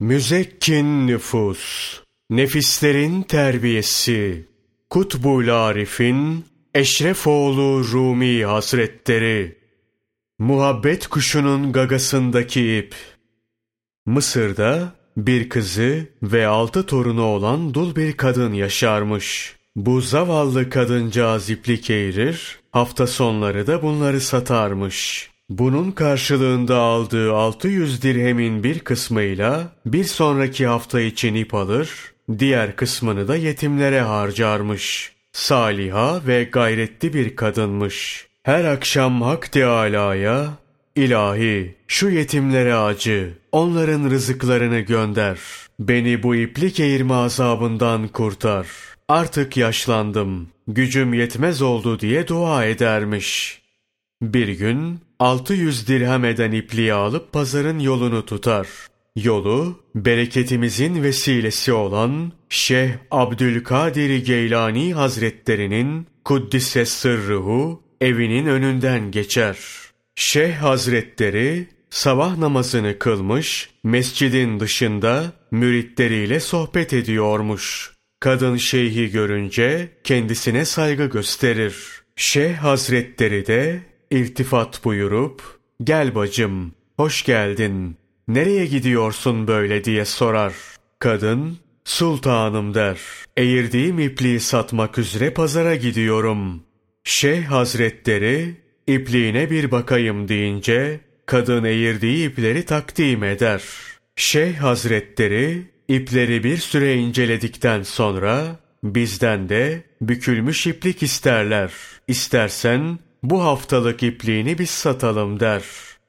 Müzekkin nüfus, nefislerin terbiyesi, Kutbul Arif'in Eşrefoğlu Rumi Hazretleri, Muhabbet kuşunun gagasındaki ip. Mısır'da bir kızı ve altı torunu olan dul bir kadın yaşarmış. Bu zavallı kadıncağız iplik eğirir, hafta sonları da bunları satarmış. Bunun karşılığında aldığı 600 dirhemin bir kısmıyla bir sonraki hafta için ip alır, diğer kısmını da yetimlere harcarmış. Saliha ve gayretli bir kadınmış. Her akşam Hak Teâlâ'ya, İlahi şu yetimlere acı, onların rızıklarını gönder. Beni bu iplik eğirme azabından kurtar. Artık yaşlandım, gücüm yetmez oldu diye dua edermiş. Bir gün 600 dirhem eden ipliği alıp pazarın yolunu tutar. Yolu bereketimizin vesilesi olan Şeyh Abdülkadir Geylani Hazretlerinin Kuddise Sırrıhu evinin önünden geçer. Şeyh Hazretleri sabah namazını kılmış, mescidin dışında müritleriyle sohbet ediyormuş. Kadın şeyhi görünce kendisine saygı gösterir. Şeyh Hazretleri de iltifat buyurup, gel bacım, hoş geldin, nereye gidiyorsun böyle diye sorar. Kadın, sultanım der, eğirdiğim ipliği satmak üzere pazara gidiyorum. Şeyh Hazretleri, ipliğine bir bakayım deyince, kadın eğirdiği ipleri takdim eder. Şeyh Hazretleri, ipleri bir süre inceledikten sonra, bizden de bükülmüş iplik isterler. İstersen bu haftalık ipliğini biz satalım der.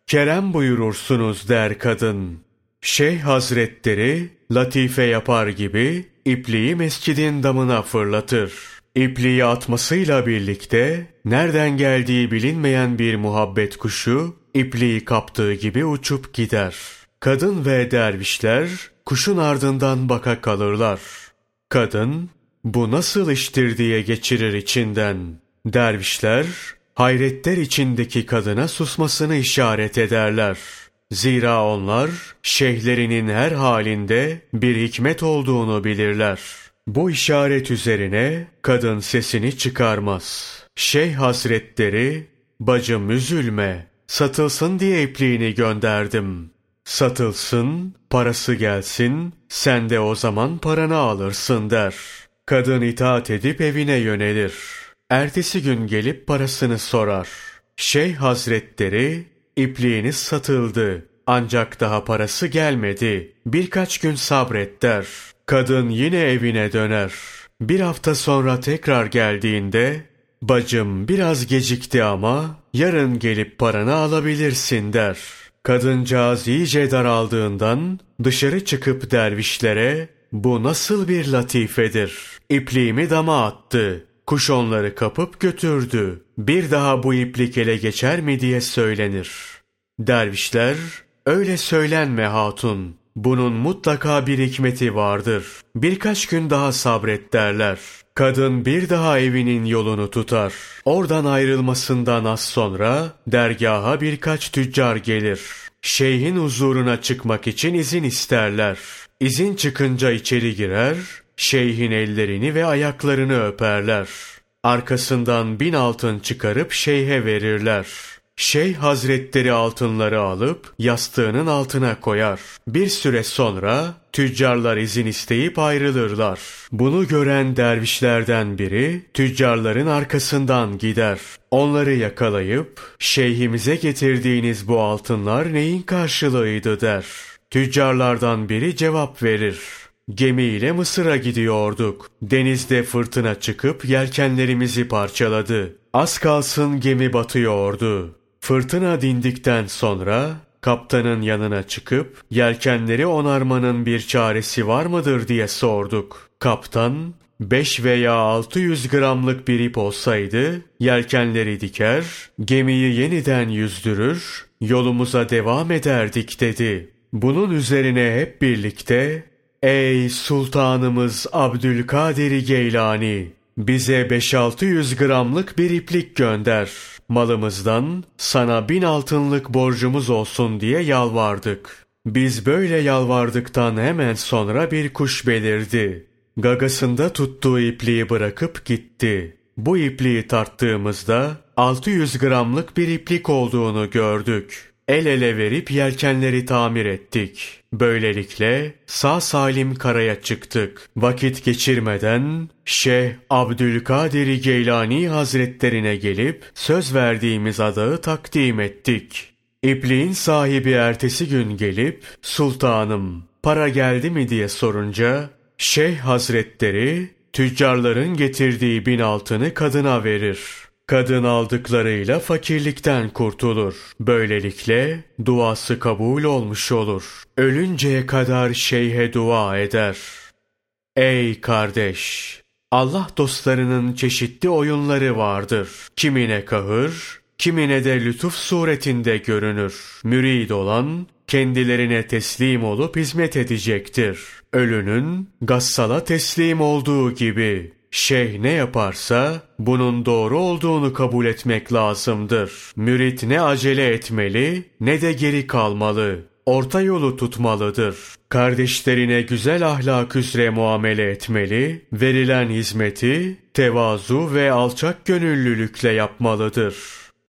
Kerem buyurursunuz der kadın. Şeyh Hazretleri latife yapar gibi ipliği mescidin damına fırlatır. İpliği atmasıyla birlikte nereden geldiği bilinmeyen bir muhabbet kuşu ipliği kaptığı gibi uçup gider. Kadın ve dervişler kuşun ardından baka kalırlar. Kadın bu nasıl iştir diye geçirir içinden. Dervişler hayretler içindeki kadına susmasını işaret ederler. Zira onlar şeyhlerinin her halinde bir hikmet olduğunu bilirler. Bu işaret üzerine kadın sesini çıkarmaz. Şeyh Hazretleri, bacım üzülme, satılsın diye ipliğini gönderdim. Satılsın, parası gelsin, sen de o zaman paranı alırsın der. Kadın itaat edip evine yönelir. Ertesi gün gelip parasını sorar. Şeyh Hazretleri, ipliğiniz satıldı. Ancak daha parası gelmedi. Birkaç gün sabret der. Kadın yine evine döner. Bir hafta sonra tekrar geldiğinde, bacım biraz gecikti ama yarın gelip paranı alabilirsin der. Kadıncağız iyice daraldığından dışarı çıkıp dervişlere bu nasıl bir latifedir? İpliğimi dama attı. Kuş onları kapıp götürdü. Bir daha bu iplik ele geçer mi diye söylenir. Dervişler, öyle söylenme hatun. Bunun mutlaka bir hikmeti vardır. Birkaç gün daha sabret derler. Kadın bir daha evinin yolunu tutar. Oradan ayrılmasından az sonra dergaha birkaç tüccar gelir. Şeyhin huzuruna çıkmak için izin isterler. İzin çıkınca içeri girer, şeyhin ellerini ve ayaklarını öperler. Arkasından bin altın çıkarıp şeyhe verirler. Şeyh hazretleri altınları alıp yastığının altına koyar. Bir süre sonra tüccarlar izin isteyip ayrılırlar. Bunu gören dervişlerden biri tüccarların arkasından gider. Onları yakalayıp şeyhimize getirdiğiniz bu altınlar neyin karşılığıydı der. Tüccarlardan biri cevap verir. Gemiyle Mısır'a gidiyorduk. Denizde fırtına çıkıp yelkenlerimizi parçaladı. Az kalsın gemi batıyordu. Fırtına dindikten sonra kaptanın yanına çıkıp yelkenleri onarmanın bir çaresi var mıdır diye sorduk. Kaptan 5 veya 600 gramlık bir ip olsaydı yelkenleri diker, gemiyi yeniden yüzdürür, yolumuza devam ederdik dedi. Bunun üzerine hep birlikte Ey Sultanımız Abdülkadir Geylani! Bize 5-600 gramlık bir iplik gönder. Malımızdan sana bin altınlık borcumuz olsun diye yalvardık. Biz böyle yalvardıktan hemen sonra bir kuş belirdi. Gagasında tuttuğu ipliği bırakıp gitti. Bu ipliği tarttığımızda 600 gramlık bir iplik olduğunu gördük. El ele verip yelkenleri tamir ettik. Böylelikle sağ salim karaya çıktık. Vakit geçirmeden Şeyh Abdülkadir Geylani Hazretlerine gelip söz verdiğimiz adağı takdim ettik. İpliğin sahibi ertesi gün gelip sultanım para geldi mi diye sorunca Şeyh Hazretleri tüccarların getirdiği bin altını kadına verir. Kadın aldıklarıyla fakirlikten kurtulur. Böylelikle duası kabul olmuş olur. Ölünceye kadar şeyhe dua eder. Ey kardeş! Allah dostlarının çeşitli oyunları vardır. Kimine kahır, kimine de lütuf suretinde görünür. Mürid olan kendilerine teslim olup hizmet edecektir. Ölünün gassala teslim olduğu gibi Şeyh ne yaparsa bunun doğru olduğunu kabul etmek lazımdır. Mürit ne acele etmeli ne de geri kalmalı. Orta yolu tutmalıdır. Kardeşlerine güzel ahlak üzere muamele etmeli, verilen hizmeti tevazu ve alçak gönüllülükle yapmalıdır.